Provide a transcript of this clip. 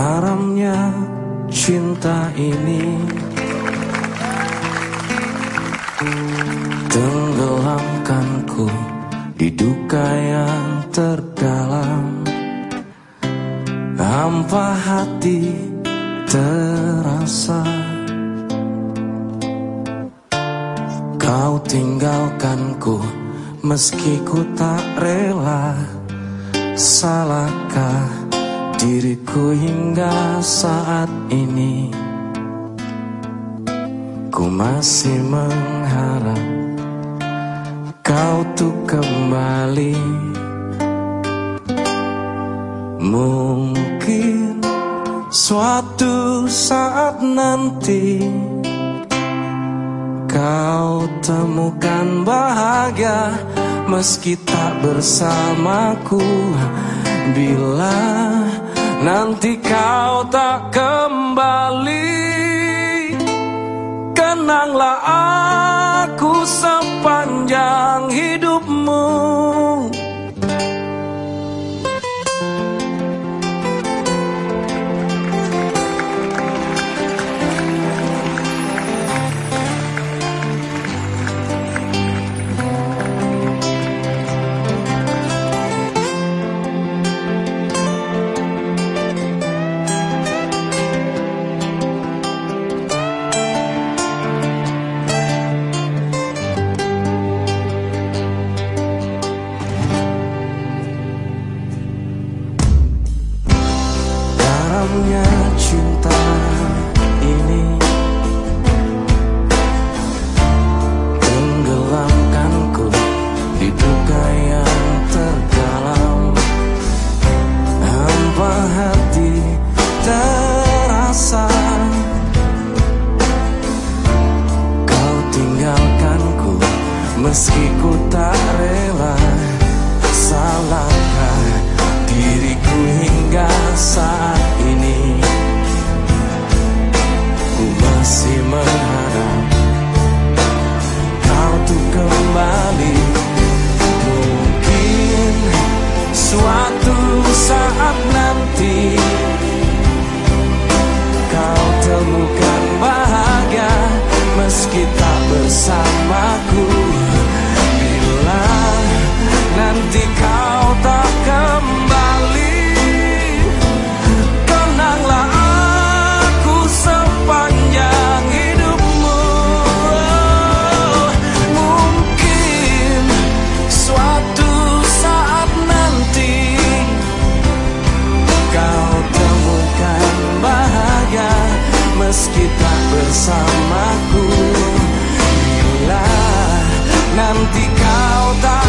Garamnya cinta ini. Tenggelamkanku di duka yang terdalam. Hampa hati terasa. Kau tinggalkanku meski ku tak rela. Salahkah diriku hingga saat ini Ku masih mengharap kau tuh kembali. Mungkin suatu saat nanti Kau temukan bahagia meski tak bersamaku. Bila nanti kau tak kembali. Kenanglah aku sepanjang Cinta ini. Tenggelamkanku di duka yang terdalam Hampa hati terasa. Kau tinggalkanku meski ku tak rela. Salahkah diriku hingga saat temukan bahagia Meski tak bersamaku Meski tak bersamaku. Bila nanti kau tak